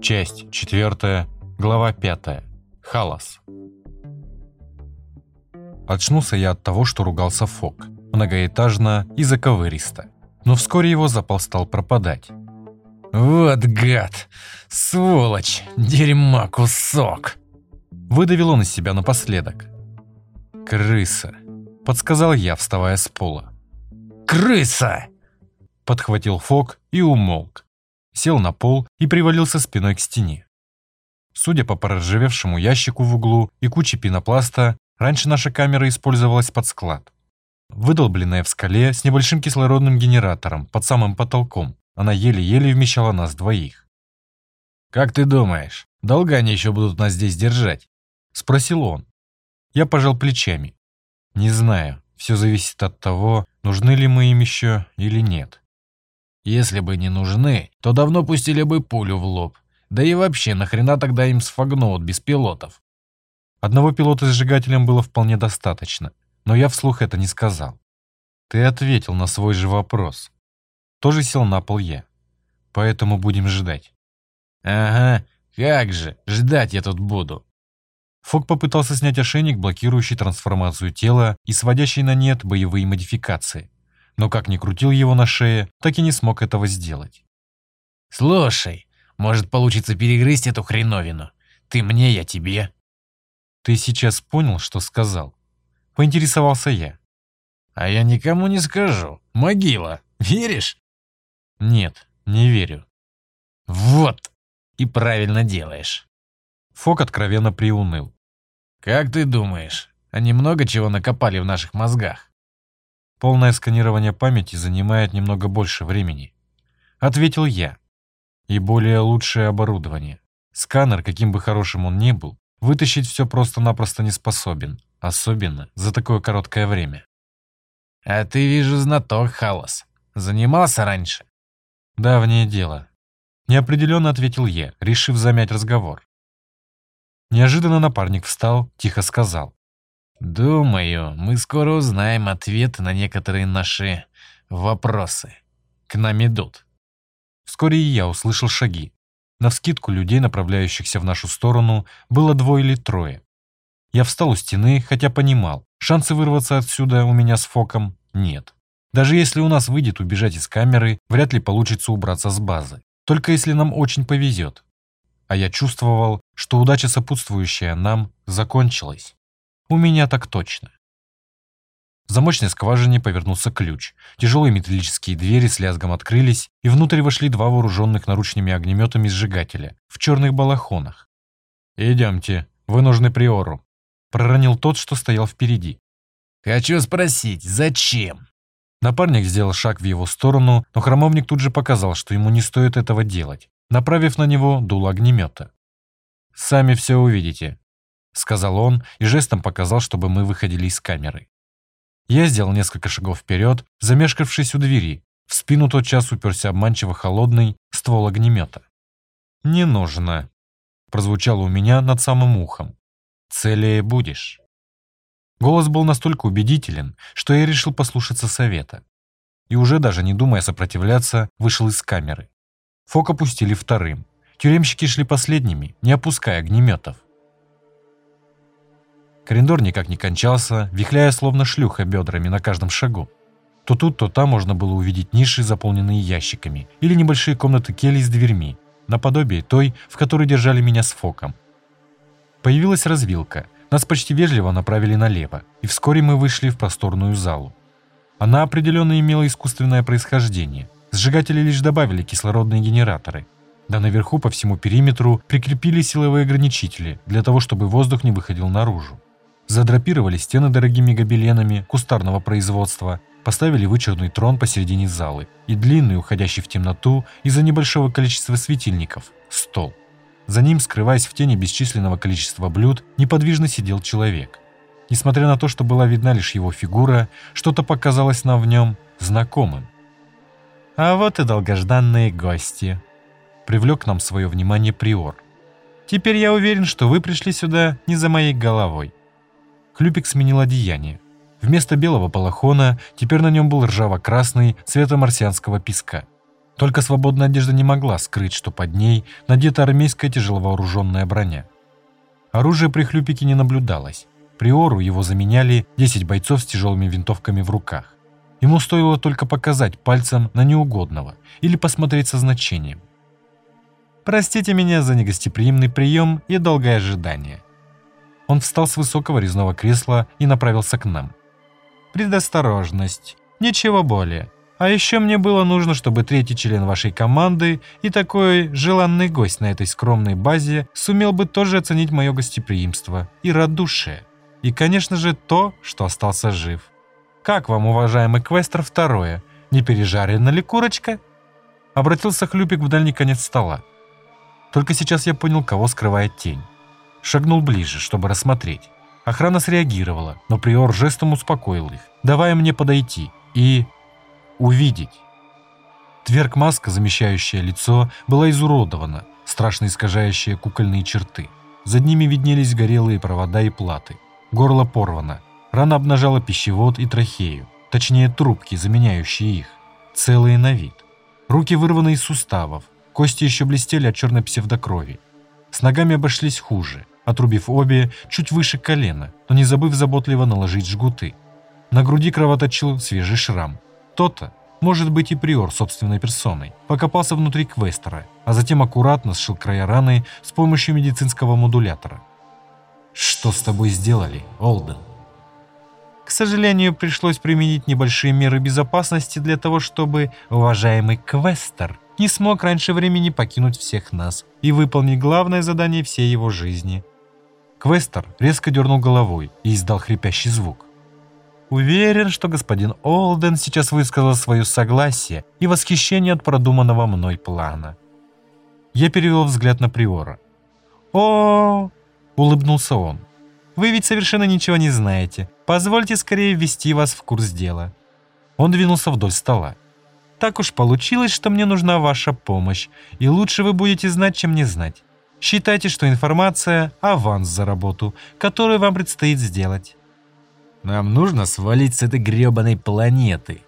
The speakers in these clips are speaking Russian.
Часть четвертая, глава пятая. Халас. Очнулся я от того, что ругался Фок, многоэтажно и заковыристо. Но вскоре его запал стал пропадать. «Вот гад! Сволочь! Дерьма кусок!» Выдавил он из себя напоследок. «Крыса!» – подсказал я, вставая с пола. «Крыса!» – подхватил Фок и умолк. Сел на пол и привалился спиной к стене. Судя по проржавевшему ящику в углу и куче пенопласта, раньше наша камера использовалась под склад. Выдолбленная в скале с небольшим кислородным генератором под самым потолком, она еле-еле вмещала нас двоих. «Как ты думаешь, долго они еще будут нас здесь держать?» – спросил он. Я пожал плечами. «Не знаю, все зависит от того, нужны ли мы им еще или нет». «Если бы не нужны, то давно пустили бы пулю в лоб. Да и вообще, нахрена тогда им сфагноут без пилотов?» Одного пилота с сжигателем было вполне достаточно, но я вслух это не сказал. Ты ответил на свой же вопрос. Тоже сел на пол я. Поэтому будем ждать. Ага, как же, ждать я тут буду. Фок попытался снять ошейник, блокирующий трансформацию тела и сводящий на нет боевые модификации. Но как ни крутил его на шее, так и не смог этого сделать. «Слушай, может получится перегрызть эту хреновину? Ты мне, я тебе». «Ты сейчас понял, что сказал?» Поинтересовался я. «А я никому не скажу. Могила. Веришь?» «Нет, не верю». «Вот! И правильно делаешь». Фок откровенно приуныл. «Как ты думаешь, они много чего накопали в наших мозгах?» «Полное сканирование памяти занимает немного больше времени», — ответил я. «И более лучшее оборудование. Сканер, каким бы хорошим он ни был, вытащить все просто-напросто не способен, особенно за такое короткое время». «А ты, вижу, знаток, Халас. Занимался раньше?» «Давнее дело», — неопределенно ответил я, решив замять разговор. Неожиданно напарник встал, тихо сказал. «Думаю, мы скоро узнаем ответы на некоторые наши вопросы. К нам идут». Вскоре и я услышал шаги. Навскидку людей, направляющихся в нашу сторону, было двое или трое. Я встал у стены, хотя понимал, шансы вырваться отсюда у меня с Фоком нет. Даже если у нас выйдет убежать из камеры, вряд ли получится убраться с базы. Только если нам очень повезет а я чувствовал, что удача, сопутствующая нам, закончилась. У меня так точно. В замочной скважине повернулся ключ. Тяжелые металлические двери с лязгом открылись, и внутрь вошли два вооруженных наручными огнеметами сжигателя в черных балахонах. «Идемте, вы нужны Приору», — проронил тот, что стоял впереди. «Хочу спросить, зачем?» Напарник сделал шаг в его сторону, но храмовник тут же показал, что ему не стоит этого делать направив на него дуло огнемета. «Сами все увидите», — сказал он и жестом показал, чтобы мы выходили из камеры. Я сделал несколько шагов вперед, замешкавшись у двери. В спину тотчас уперся обманчиво холодный ствол огнемета. «Не нужно», — прозвучало у меня над самым ухом. «Целее будешь». Голос был настолько убедителен, что я решил послушаться совета. И уже даже не думая сопротивляться, вышел из камеры. Фок опустили вторым. Тюремщики шли последними, не опуская огнеметов. Коридор никак не кончался, вихляя словно шлюха бедрами на каждом шагу. То тут, то там можно было увидеть ниши, заполненные ящиками, или небольшие комнаты кельи с дверьми, наподобие той, в которой держали меня с Фоком. Появилась развилка, нас почти вежливо направили налево, и вскоре мы вышли в просторную залу. Она определенно имела искусственное происхождение – Сжигатели лишь добавили кислородные генераторы. Да наверху по всему периметру прикрепили силовые ограничители для того, чтобы воздух не выходил наружу. Задрапировали стены дорогими гобеленами кустарного производства, поставили вычурный трон посередине залы и длинный, уходящий в темноту из-за небольшого количества светильников, стол. За ним, скрываясь в тени бесчисленного количества блюд, неподвижно сидел человек. Несмотря на то, что была видна лишь его фигура, что-то показалось нам в нем знакомым. А вот и долгожданные гости. Привлек нам свое внимание Приор. Теперь я уверен, что вы пришли сюда не за моей головой. Хлюпик сменил одеяние. Вместо белого балахона теперь на нем был ржаво-красный цвета марсианского песка. Только свободная одежда не могла скрыть, что под ней надета армейская тяжеловооруженная броня. Оружия при хлюпике не наблюдалось. Приору его заменяли 10 бойцов с тяжелыми винтовками в руках. Ему стоило только показать пальцем на неугодного или посмотреть со значением. «Простите меня за негостеприимный прием и долгое ожидание». Он встал с высокого резного кресла и направился к нам. «Предосторожность. Ничего более. А еще мне было нужно, чтобы третий член вашей команды и такой желанный гость на этой скромной базе сумел бы тоже оценить мое гостеприимство и радушие. И, конечно же, то, что остался жив. Как вам, уважаемый Квестер, второе? Не пережарена ли курочка? Обратился Хлюпик в дальний конец стола. Только сейчас я понял, кого скрывает тень. Шагнул ближе, чтобы рассмотреть. Охрана среагировала, но приор жестом успокоил их, давая мне подойти и увидеть. Тверк-маска, замещающая лицо, была изуродована, страшно искажающая кукольные черты. За ними виднелись горелые провода и платы. Горло порвано. Рана обнажала пищевод и трахею, точнее трубки, заменяющие их, целые на вид. Руки вырваны из суставов, кости еще блестели от черной псевдокрови. С ногами обошлись хуже, отрубив обе чуть выше колена, но не забыв заботливо наложить жгуты. На груди кровоточил свежий шрам, кто-то, может быть и приор собственной персоной, покопался внутри квестера, а затем аккуратно сшил края раны с помощью медицинского модулятора. «Что с тобой сделали, Олден?» К сожалению, пришлось применить небольшие меры безопасности для того, чтобы уважаемый Квестер не смог раньше времени покинуть всех нас и выполнить главное задание всей его жизни. Квестер резко дернул головой и издал хрипящий звук. Уверен, что господин Олден сейчас высказал свое согласие и восхищение от продуманного мной плана. Я перевел взгляд на Приора. о, улыбнулся он. «Вы ведь совершенно ничего не знаете. Позвольте скорее ввести вас в курс дела». Он двинулся вдоль стола. «Так уж получилось, что мне нужна ваша помощь, и лучше вы будете знать, чем не знать. Считайте, что информация – аванс за работу, которую вам предстоит сделать. Нам нужно свалить с этой гребаной планеты.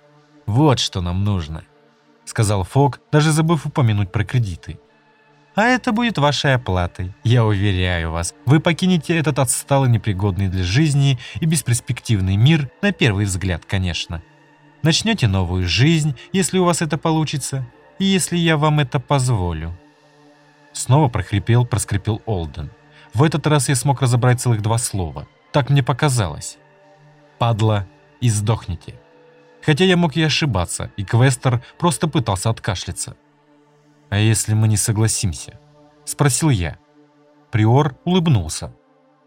Вот что нам нужно», — сказал Фок, даже забыв упомянуть про кредиты. «А это будет вашей оплатой. Я уверяю вас, вы покинете этот отсталый, непригодный для жизни и бесперспективный мир, на первый взгляд, конечно. Начнете новую жизнь, если у вас это получится, и если я вам это позволю». Снова прохрипел, проскрипел Олден. В этот раз я смог разобрать целых два слова. Так мне показалось падла, и сдохните. Хотя я мог и ошибаться, и Квестер просто пытался откашляться. «А если мы не согласимся?» – спросил я. Приор улыбнулся.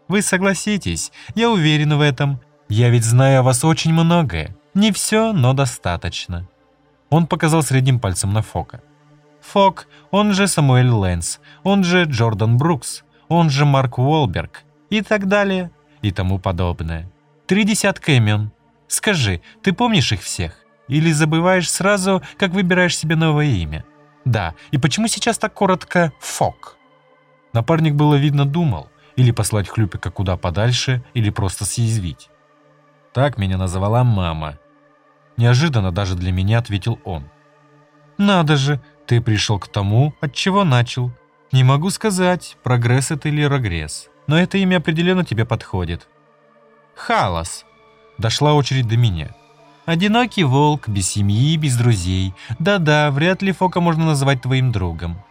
«Вы согласитесь, я уверен в этом. Я ведь знаю о вас очень многое. Не все, но достаточно». Он показал средним пальцем на Фока. Фок, он же Самуэль Лэнс, он же Джордан Брукс, он же Марк Уолберг и так далее и тому подобное. Три десятка имен. Скажи, ты помнишь их всех? Или забываешь сразу, как выбираешь себе новое имя? Да, и почему сейчас так коротко «фок»? Напарник было видно думал, или послать Хлюпика куда подальше, или просто съязвить. Так меня называла мама. Неожиданно даже для меня ответил он. «Надо же, ты пришел к тому, от чего начал. Не могу сказать, прогресс это или регресс, но это имя определенно тебе подходит. Халас. Дошла очередь до меня. Одинокий волк, без семьи, без друзей. Да-да, вряд ли Фока можно назвать твоим другом.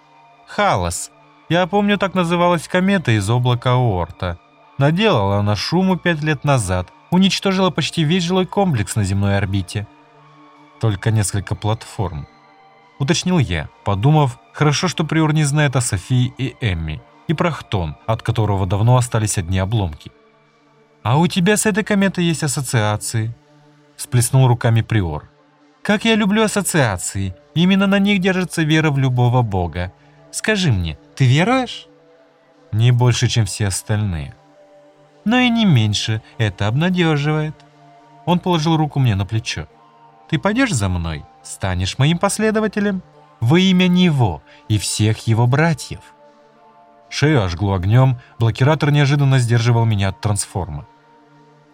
Халас. Я помню, так называлась комета из облака Оорта. Наделала она шуму пять лет назад, уничтожила почти весь жилой комплекс на земной орбите. Только несколько платформ. Уточнил я, подумав, хорошо, что Приор не знает о Софии и Эмми, и про Хтон, от которого давно остались одни обломки. «А у тебя с этой кометой есть ассоциации», – всплеснул руками Приор. «Как я люблю ассоциации. Именно на них держится вера в любого бога. Скажи мне, ты веруешь?» «Не больше, чем все остальные». «Но и не меньше. Это обнадеживает». Он положил руку мне на плечо. «Ты пойдешь за мной? Станешь моим последователем? Во имя Него и всех его братьев». Шею ожгло огнем, блокиратор неожиданно сдерживал меня от трансформа.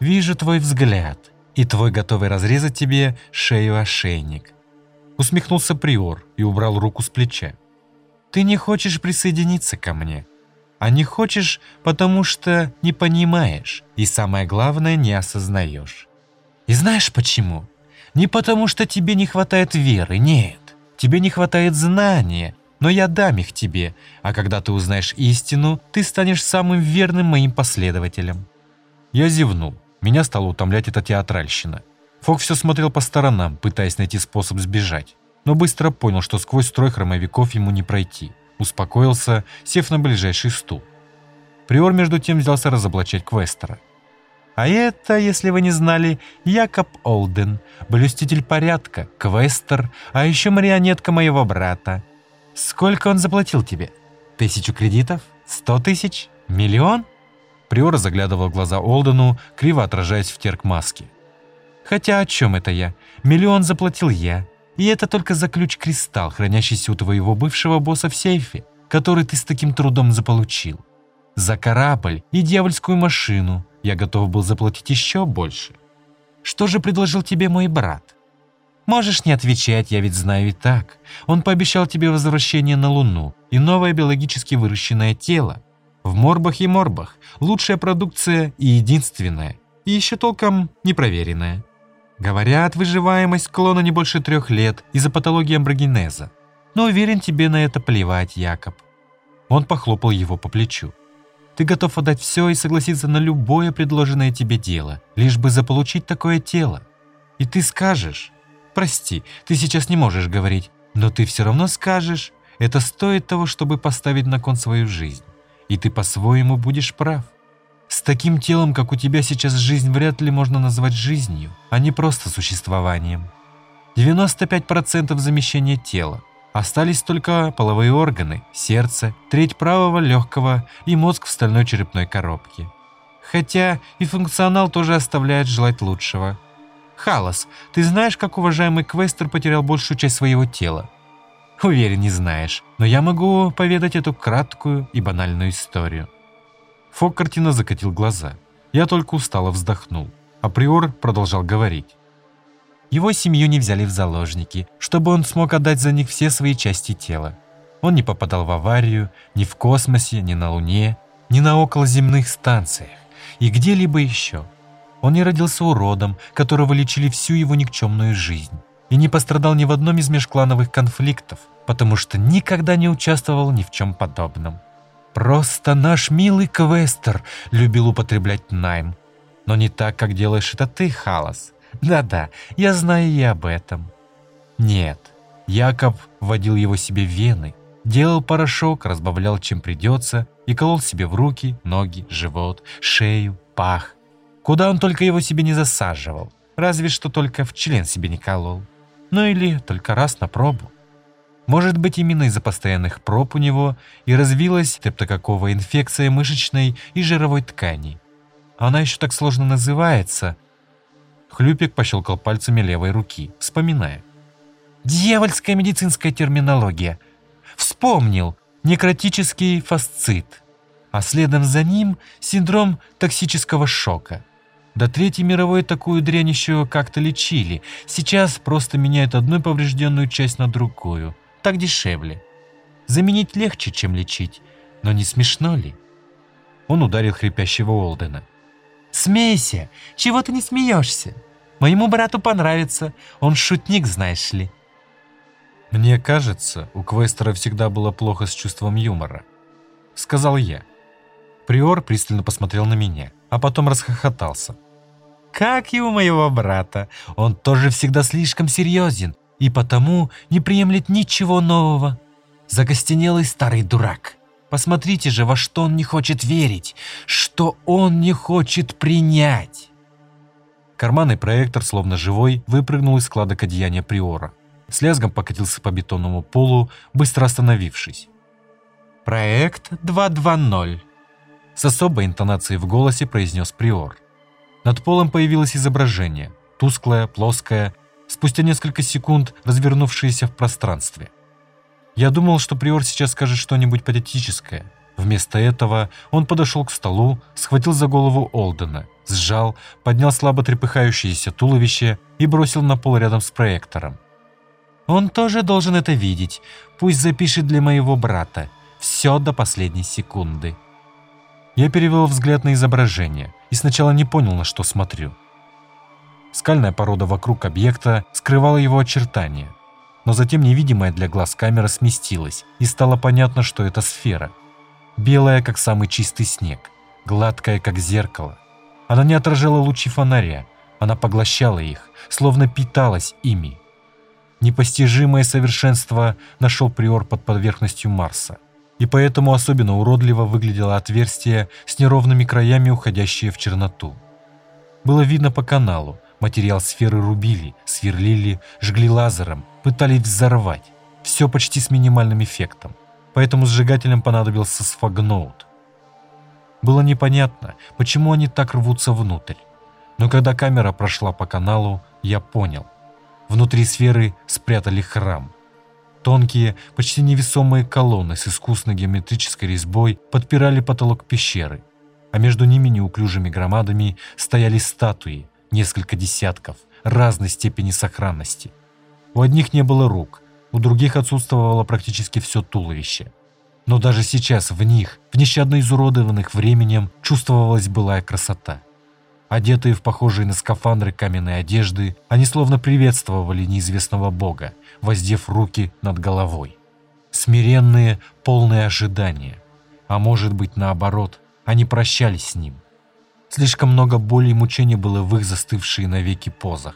Вижу твой взгляд. И твой готовый разрезать тебе шею ошейник. Усмехнулся Приор и убрал руку с плеча. Ты не хочешь присоединиться ко мне. А не хочешь, потому что не понимаешь и, самое главное, не осознаешь. И знаешь почему? Не потому что тебе не хватает веры, нет. Тебе не хватает знания, но я дам их тебе, а когда ты узнаешь истину, ты станешь самым верным моим последователем». Я зевнул. Меня стало утомлять эта театральщина. Фок все смотрел по сторонам, пытаясь найти способ сбежать, но быстро понял, что сквозь строй хромовиков ему не пройти. Успокоился, сев на ближайший стул. Приор между тем взялся разоблачать Квестера. А это, если вы не знали, Якоб Олден, блюститель порядка, квестер, а еще марионетка моего брата. Сколько он заплатил тебе? Тысячу кредитов? Сто тысяч? Миллион? Приор заглядывал в глаза Олдену, криво отражаясь в терк. Хотя о чем это я? Миллион заплатил я. И это только за ключ-кристалл, хранящийся у твоего бывшего босса в сейфе, который ты с таким трудом заполучил. За корабль и дьявольскую машину я готов был заплатить еще больше. Что же предложил тебе мой брат? Можешь не отвечать, я ведь знаю и так. Он пообещал тебе возвращение на Луну и новое биологически выращенное тело. В морбах и морбах лучшая продукция и единственная, и еще толком непроверенная. Говорят, выживаемость клона не больше трех лет из-за патологии амброгенеза. Но уверен, тебе на это плевать, Якоб. Он похлопал его по плечу. Ты готов отдать все и согласиться на любое предложенное тебе дело, лишь бы заполучить такое тело. И ты скажешь, прости, ты сейчас не можешь говорить, но ты все равно скажешь, это стоит того, чтобы поставить на кон свою жизнь. И ты по-своему будешь прав. С таким телом, как у тебя сейчас, жизнь вряд ли можно назвать жизнью, а не просто существованием. 95% замещения тела, Остались только половые органы, сердце, треть правого легкого и мозг в стальной черепной коробке. Хотя и функционал тоже оставляет желать лучшего. Халас, ты знаешь, как уважаемый Квестер потерял большую часть своего тела? Уверен, не знаешь, но я могу поведать эту краткую и банальную историю. Фок картина закатил глаза. Я только устало вздохнул. Априор продолжал говорить. Его семью не взяли в заложники, чтобы он смог отдать за них все свои части тела. Он не попадал в аварию ни в космосе, ни на Луне, ни на околоземных станциях и где-либо еще. Он не родился уродом, которого лечили всю его никчемную жизнь, и не пострадал ни в одном из межклановых конфликтов, потому что никогда не участвовал ни в чем подобном. «Просто наш милый Квестер», — любил употреблять Найм. «Но не так, как делаешь это ты, Халас. Да-да, я знаю и об этом. Нет, Якоб вводил его себе в вены, делал порошок, разбавлял чем придется и колол себе в руки, ноги, живот, шею, пах. Куда он только его себе не засаживал, разве что только в член себе не колол. Ну или только раз на пробу. Может быть, именно из-за постоянных проб у него и развилась тептококовая инфекция мышечной и жировой ткани. Она еще так сложно называется – Хлюпик пощелкал пальцами левой руки, вспоминая. «Дьявольская медицинская терминология. Вспомнил. Некротический фасцит. А следом за ним синдром токсического шока. До Третьей мировой такую дрянь еще как-то лечили. Сейчас просто меняют одну поврежденную часть на другую. Так дешевле. Заменить легче, чем лечить. Но не смешно ли?» Он ударил хрипящего Олдена. Смейся! Чего ты не смеешься? Моему брату понравится. Он шутник, знаешь ли». «Мне кажется, у Квестера всегда было плохо с чувством юмора», — сказал я. Приор пристально посмотрел на меня, а потом расхохотался. «Как и у моего брата. Он тоже всегда слишком серьезен и потому не приемлет ничего нового. Закостенелый старый дурак». Посмотрите же, во что он не хочет верить, что он не хочет принять. Карманный проектор, словно живой, выпрыгнул из складок одеяния Приора. С лязгом покатился по бетонному полу, быстро остановившись. «Проект 220», — с особой интонацией в голосе произнес Приор. Над полом появилось изображение, тусклое, плоское, спустя несколько секунд развернувшееся в пространстве — я думал, что Приор сейчас скажет что-нибудь патетическое, Вместо этого он подошел к столу, схватил за голову Олдена, сжал, поднял слабо трепыхающееся туловище и бросил на пол рядом с проектором. «Он тоже должен это видеть. Пусть запишет для моего брата. Все до последней секунды». Я перевел взгляд на изображение и сначала не понял, на что смотрю. Скальная порода вокруг объекта скрывала его очертания, но затем невидимая для глаз камера сместилась, и стало понятно, что это сфера. Белая, как самый чистый снег, гладкая, как зеркало. Она не отражала лучи фонаря, она поглощала их, словно питалась ими. Непостижимое совершенство нашел приор под поверхностью Марса, и поэтому особенно уродливо выглядело отверстие с неровными краями, уходящее в черноту. Было видно по каналу, Материал сферы рубили, сверлили, жгли лазером, пытались взорвать. Все почти с минимальным эффектом. Поэтому сжигателям понадобился сфагноут. Было непонятно, почему они так рвутся внутрь. Но когда камера прошла по каналу, я понял. Внутри сферы спрятали храм. Тонкие, почти невесомые колонны с искусной геометрической резьбой подпирали потолок пещеры, а между ними неуклюжими громадами стояли статуи, несколько десятков, разной степени сохранности. У одних не было рук, у других отсутствовало практически все туловище. Но даже сейчас в них, в нещадно изуродованных временем, чувствовалась былая красота. Одетые в похожие на скафандры каменные одежды, они словно приветствовали неизвестного бога, воздев руки над головой. Смиренные, полные ожидания. А может быть наоборот, они прощались с ним, Слишком много боли и мучений было в их застывшие навеки позах.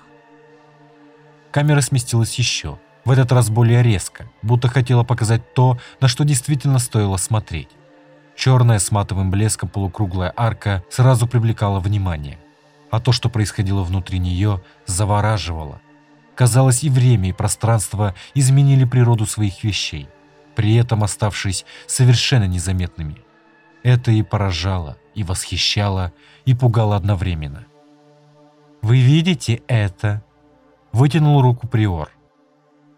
Камера сместилась еще, в этот раз более резко, будто хотела показать то, на что действительно стоило смотреть. Черная с матовым блеском полукруглая арка сразу привлекала внимание, а то, что происходило внутри нее, завораживало. Казалось, и время, и пространство изменили природу своих вещей, при этом оставшись совершенно незаметными. Это и поражало, и восхищало, и пугало одновременно. «Вы видите это?» – вытянул руку Приор.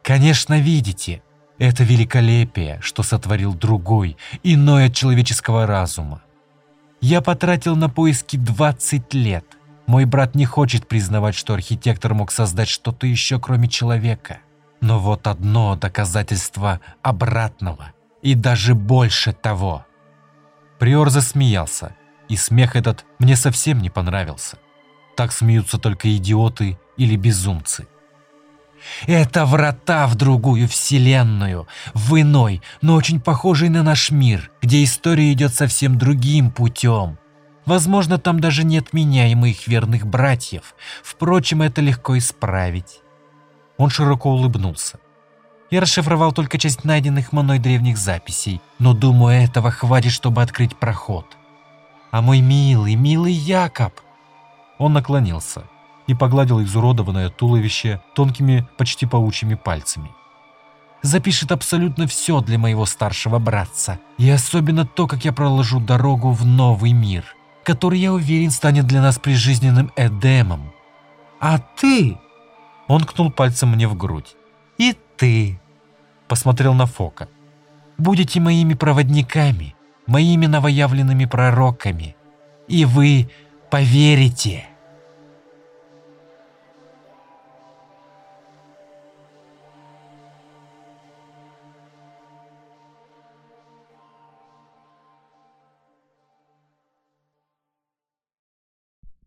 «Конечно, видите. Это великолепие, что сотворил другой, иной от человеческого разума. Я потратил на поиски 20 лет. Мой брат не хочет признавать, что архитектор мог создать что-то еще, кроме человека. Но вот одно доказательство обратного, и даже больше того». Приор засмеялся, и смех этот мне совсем не понравился. Так смеются только идиоты или безумцы. Это врата в другую вселенную, в иной, но очень похожий на наш мир, где история идет совсем другим путем. Возможно, там даже нет меня и моих верных братьев. Впрочем, это легко исправить. Он широко улыбнулся. Я расшифровал только часть найденных мной древних записей, но думаю, этого хватит, чтобы открыть проход. А мой милый, милый Якоб!» Он наклонился и погладил изуродованное туловище тонкими, почти паучьими пальцами. «Запишет абсолютно все для моего старшего братца, и особенно то, как я проложу дорогу в новый мир, который, я уверен, станет для нас прижизненным Эдемом. А ты...» Он кнул пальцем мне в грудь. «И ты...» Посмотрел на Фока. «Будете моими проводниками, моими новоявленными пророками, и вы поверите».